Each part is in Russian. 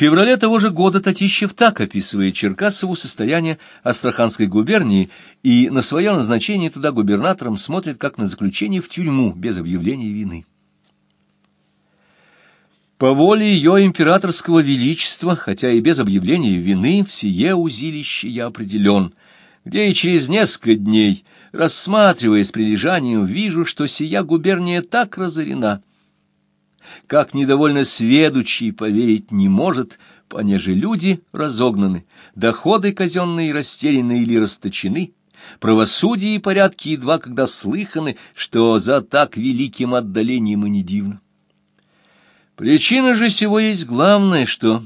феврале того же года Татищев так описывает Черкасову состояние Астраханской губернии и на свое назначение туда губернатором смотрит как на заключение в тюрьму без объявления вины. По воле ее императорского величества, хотя и без объявления вины, в сие узилище я определен, где и через несколько дней, рассматривая с прилежанием, вижу, что сия губерния так разорена, как недовольно сведущий поверить не может, понеже люди разогнаны, доходы казенные растеряны или расточены, правосудие и порядки едва когда слыханы, что за так великим отдалением и не дивно. Причина же всего есть главное, что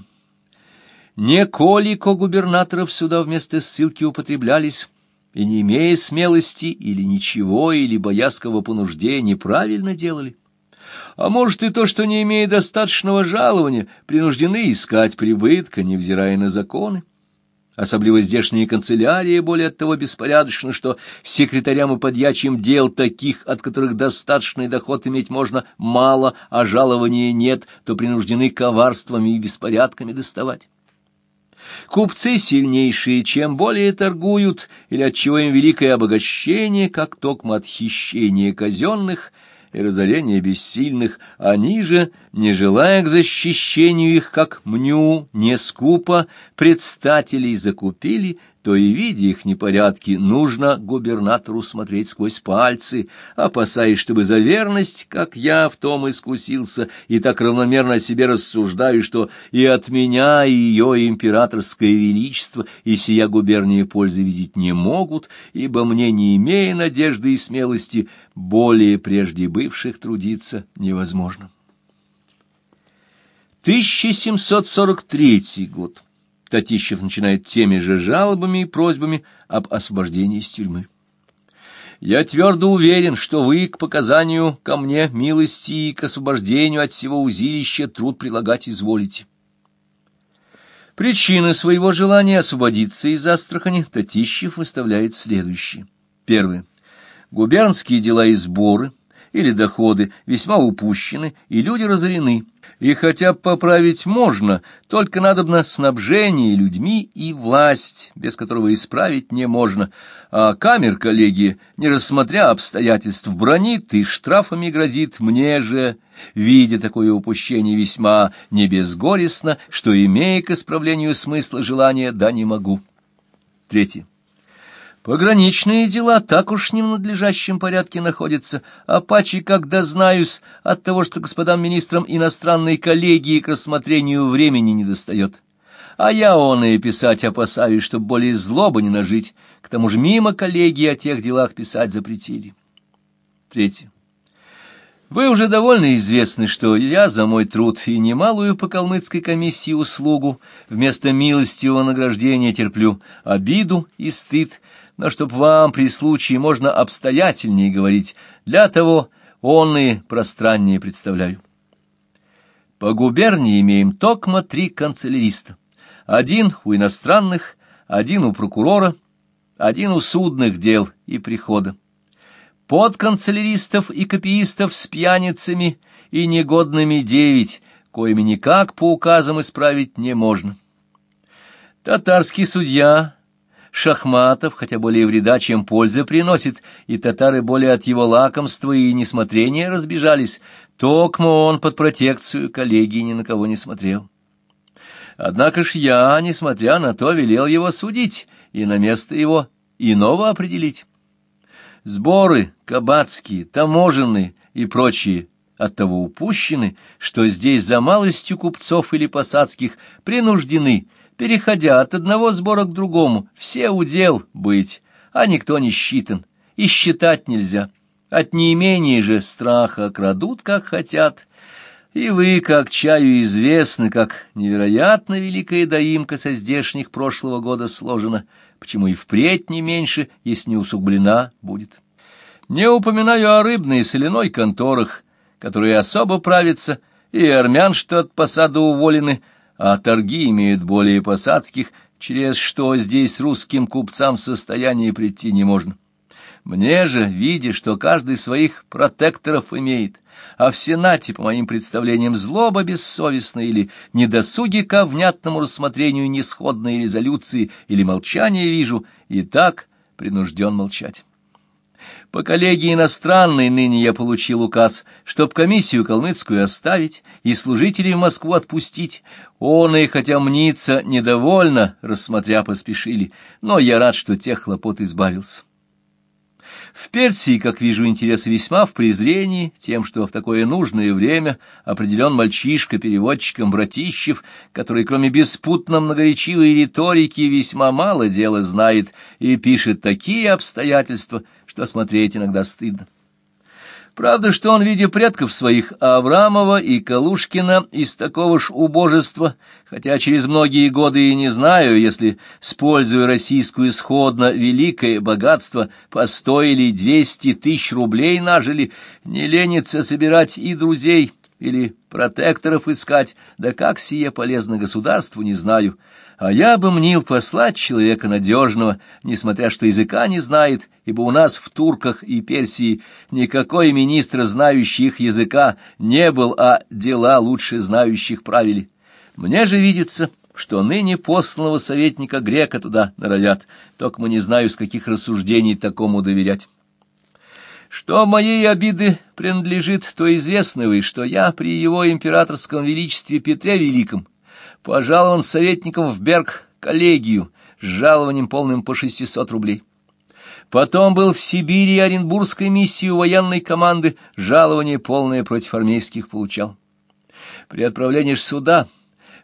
не колико губернаторов сюда вместо ссылки употреблялись, и не имея смелости или ничего, или боязкого понуждения, правильно делали а может и то, что, не имея достаточного жалования, принуждены искать прибытка, невзирая на законы. Особливо здешние канцелярии более от того беспорядочно, что секретарям и подьячим дел таких, от которых достаточный доход иметь можно мало, а жалования нет, то принуждены коварствами и беспорядками доставать. Купцы сильнейшие, чем более торгуют, или отчего им великое обогащение, как токмо от хищения казенных – и разорение бессильных, они же, не желая к защищению их, как мню, не скупо, предстателей закупили, то и, видя их непорядки, нужно губернатору смотреть сквозь пальцы, опасаясь, чтобы за верность, как я в том искусился, и так равномерно о себе рассуждаю, что и от меня, и ее императорское величество, и сия губерния пользы видеть не могут, ибо мне, не имея надежды и смелости, более прежде бывших трудиться невозможно. 1743 год. Татищев начинает теми же жалобами и просьбами об освобождении из тюрьмы. Я твердо уверен, что вы к показанию ко мне милости и к освобождению от всего узилища труд прилагать изволите. Причины своего желания освободиться из Астрахани Татищев выставляет следующие. Первое. Губернские дела и сборы или доходы весьма упущены, и люди разорены и хотя поправить можно, только надобно снабжение людьми и власть, без которого исправить не можно, а камер коллегии, не рассмотря обстоятельств, бронит и штрафами грозит мне же, видя такое упущение весьма небезгорестно, что, имея к исправлению смысла желания, да не могу. Третье. Пограничные дела так уж не в надлежащем порядке находятся, а паче, когда знаюсь, от того, что господам министрам иностранной коллегии к рассмотрению времени не достает. А я он и писать опасаюсь, чтобы более злобы не нажить, к тому же мимо коллегии о тех делах писать запретили. Третье. Вы уже довольно известны, что я за мой труд и немалую по калмыцкой комиссии услугу вместо милостивого награждения терплю обиду и стыд, но чтоб вам при случае можно обстоятельнее говорить, для того он и пространнее представляю. По губернии имеем токмо три канцеляриста. Один у иностранных, один у прокурора, один у судных дел и прихода. Под канцеляристов и копиистов с пьяницами и негодными девять, коими никак по указам исправить не можно. Татарский судья Шахматов, хотя более вреда, чем пользы приносит, и татары более от его лакомства и несмотрения разбежались, токмо он под протекцию коллегии ни на кого не смотрел. Однако ж я, несмотря на то, велел его судить и на место его иного определить. Сборы кабацкие, таможенные и прочие оттого упущены, что здесь за малостью купцов или посадских принуждены переходя от одного сбора к другому, все удел быть, а никто не считан, и считать нельзя. От неимения же страха крадут, как хотят, и вы, как чаю известны, как невероятно великая доимка со здешних прошлого года сложена, почему и впредь не меньше, если не усугублена будет. Не упоминаю о рыбной и соляной конторах, которые особо правятся, и армян, что от посады уволены, а торги имеют более посадских, через что здесь русским купцам в состоянии прийти не можно. Мне же, видя, что каждый своих протекторов имеет, а в Сенате, по моим представлениям, злоба бессовестная или недосуги ко внятному рассмотрению несходной резолюции или молчания вижу, и так принужден молчать. По коллегии иностранной ныне я получил указ, чтоб комиссию калмыцкую оставить и служителей в Москву отпустить. Он и, хотя мнится, недовольно, рассмотря поспешили, но я рад, что тех хлопот избавился. Персии, как вижу, интерес весьма в презрении тем, что в такое нужное время определен мальчишка переводчиком Братищев, который, кроме беспутно многоречивой риторики, весьма мало дела знает и пишет такие обстоятельства, что смотреть иногда стыдно. Правда, что он, видя предков своих Аврамова и Калушкина из такого ж убожества, хотя через многие годы и не знаю, если, используя российскую исходно великое богатство, постоили двести тысяч рублей нажили, не ленится собирать и друзей, или протекторов искать, да как сие полезно государству, не знаю, а я бы мнил послать человека надежного, несмотря что языка не знает, ибо у нас в Турках и Персии никакой министр, знающий их языка, не был, а дела лучше знающих правили. Мне же видится, что ныне посланного советника грека туда норовят, только мы не знаю, с каких рассуждений такому доверять. Что моей обиды принадлежит, то известно вы, что я при его императорском величестве Петре Великом пожалован советником в Берг коллегию с жалованием полным по 600 рублей. Потом был в Сибири Оренбургской миссии военной команды, жалование полное против армейских получал. При отправлении суда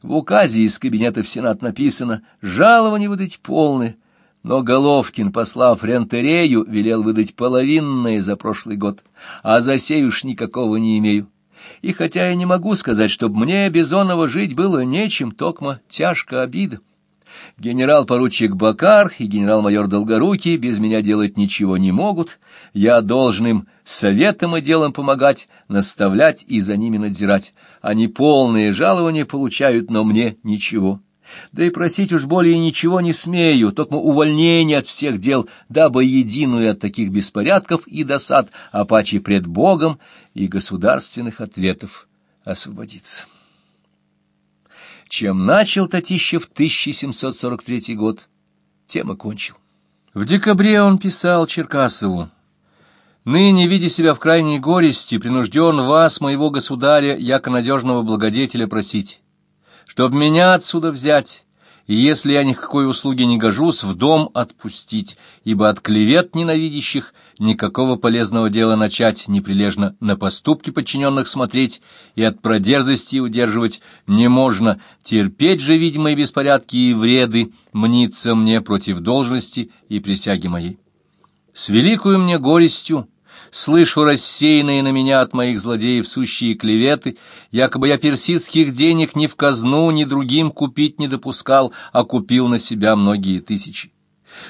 в указе из кабинета в Сенат написано «жалование выдать полное», но Головкин, послав Рентерею, велел выдать половинное за прошлый год, а за сей уж никакого не имею. И хотя я не могу сказать, чтобы мне Бизонова жить было нечем, токмо тяжко обида. Генерал-поручик Бакар и генерал-майор Долгорукий без меня делать ничего не могут. Я должен им советом и делом помогать, наставлять и за ними надзирать. Они полные жалования получают, но мне ничего. Да и просить уж более ничего не смею, только увольнение от всех дел, дабы единую от таких беспорядков и досад, а паче пред Богом и государственных ответов освободиться. Чем начал Татищев 1743 год, тем окончил. В декабре он писал Черкасову, «Ныне, видя себя в крайней горести, принужден вас, моего государя, яко надежного благодетеля, просить» чтоб меня отсюда взять, и если я ни к какой услуге не гожусь, в дом отпустить, ибо от клевет ненавидящих никакого полезного дела начать, неприлежно на поступки подчиненных смотреть и от продерзости удерживать не можно, терпеть же видимые беспорядки и вреды мнится мне против должности и присяги моей. С великою мне горестью слышу рассеянные на меня от моих злодеев сущие клеветы, якобы я персидских денег ни в казну, ни другим купить не допускал, а купил на себя многие тысячи.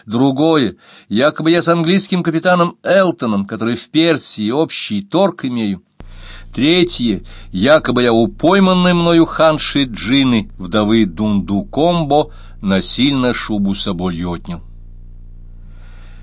Другое, якобы я с английским капитаном Элтоном, который в Персии общий торг имею. Третье, якобы я у пойманной мною ханши Джины, вдовы Дундукомбо, насильно шубу соболью отнял.